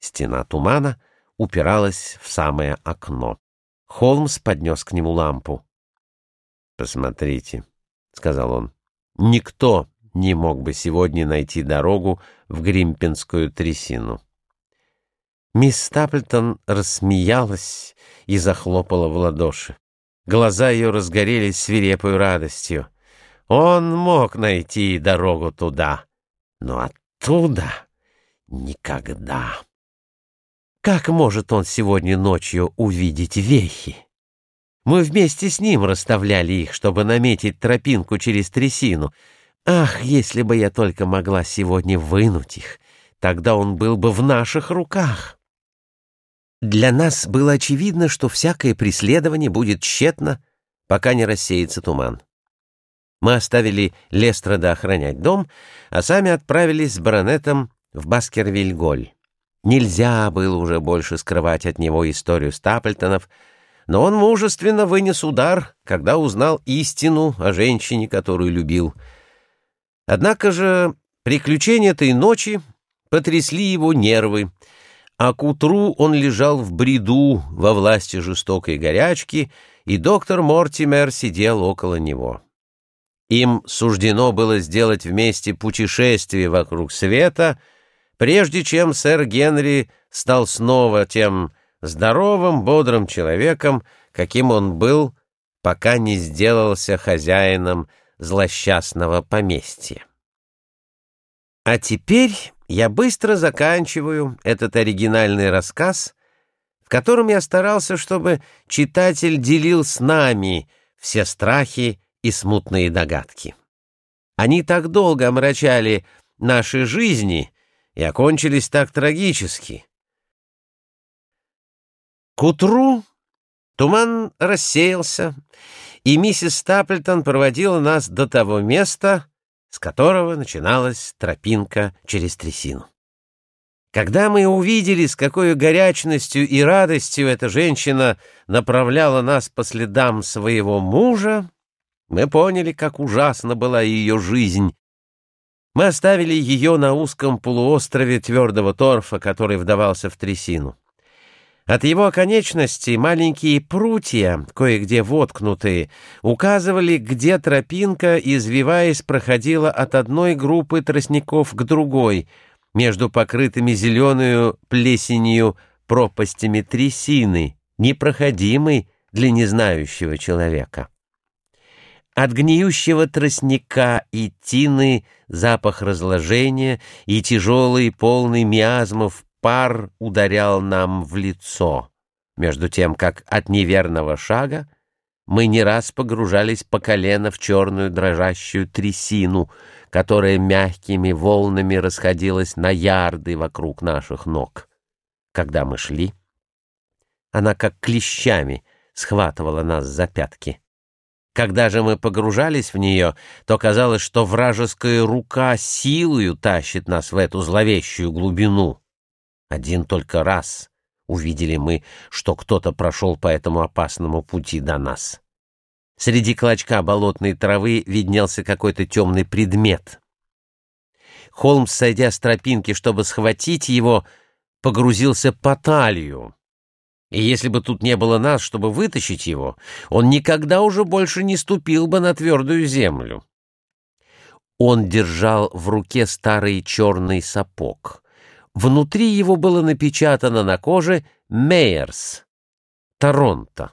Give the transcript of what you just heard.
Стена тумана упиралась в самое окно. Холмс поднес к нему лампу. «Посмотрите», — сказал он, — «никто не мог бы сегодня найти дорогу в Гримпинскую трясину». Мисс Стаплтон рассмеялась и захлопала в ладоши. Глаза ее разгорелись свирепой радостью. Он мог найти дорогу туда, но оттуда никогда. Как может он сегодня ночью увидеть вехи? Мы вместе с ним расставляли их, чтобы наметить тропинку через трясину. Ах, если бы я только могла сегодня вынуть их, тогда он был бы в наших руках. Для нас было очевидно, что всякое преследование будет тщетно, пока не рассеется туман. Мы оставили Лестрада охранять дом, а сами отправились с баронетом в Баскервиль-Голь. Нельзя было уже больше скрывать от него историю Стаплтонов, но он мужественно вынес удар, когда узнал истину о женщине, которую любил. Однако же приключения этой ночи потрясли его нервы, а к утру он лежал в бреду во власти жестокой горячки, и доктор Мортимер сидел около него. Им суждено было сделать вместе путешествие вокруг света, прежде чем сэр Генри стал снова тем здоровым, бодрым человеком, каким он был, пока не сделался хозяином злосчастного поместья. А теперь я быстро заканчиваю этот оригинальный рассказ, в котором я старался, чтобы читатель делил с нами все страхи и смутные догадки. Они так долго омрачали наши жизни и окончились так трагически. К утру туман рассеялся, и миссис Стаплтон проводила нас до того места, с которого начиналась тропинка через трясину. Когда мы увидели, с какой горячностью и радостью эта женщина направляла нас по следам своего мужа, мы поняли, как ужасна была ее жизнь. Мы оставили ее на узком полуострове твердого торфа, который вдавался в трясину. От его оконечности маленькие прутья, кое-где воткнутые, указывали, где тропинка, извиваясь, проходила от одной группы тростников к другой, между покрытыми зеленую плесенью пропастями трясины, непроходимой для незнающего человека. От гниющего тростника и тины запах разложения и тяжелый, полный миазмов пар ударял нам в лицо, между тем, как от неверного шага мы не раз погружались по колено в черную дрожащую трясину, которая мягкими волнами расходилась на ярды вокруг наших ног. Когда мы шли, она как клещами схватывала нас за пятки. Когда же мы погружались в нее, то казалось, что вражеская рука силою тащит нас в эту зловещую глубину. Один только раз увидели мы, что кто-то прошел по этому опасному пути до нас. Среди клочка болотной травы виднелся какой-то темный предмет. Холмс, сойдя с тропинки, чтобы схватить его, погрузился по талию. И если бы тут не было нас, чтобы вытащить его, он никогда уже больше не ступил бы на твердую землю. Он держал в руке старый черный сапог — Внутри его было напечатано на коже «Мейерс», «Торонто».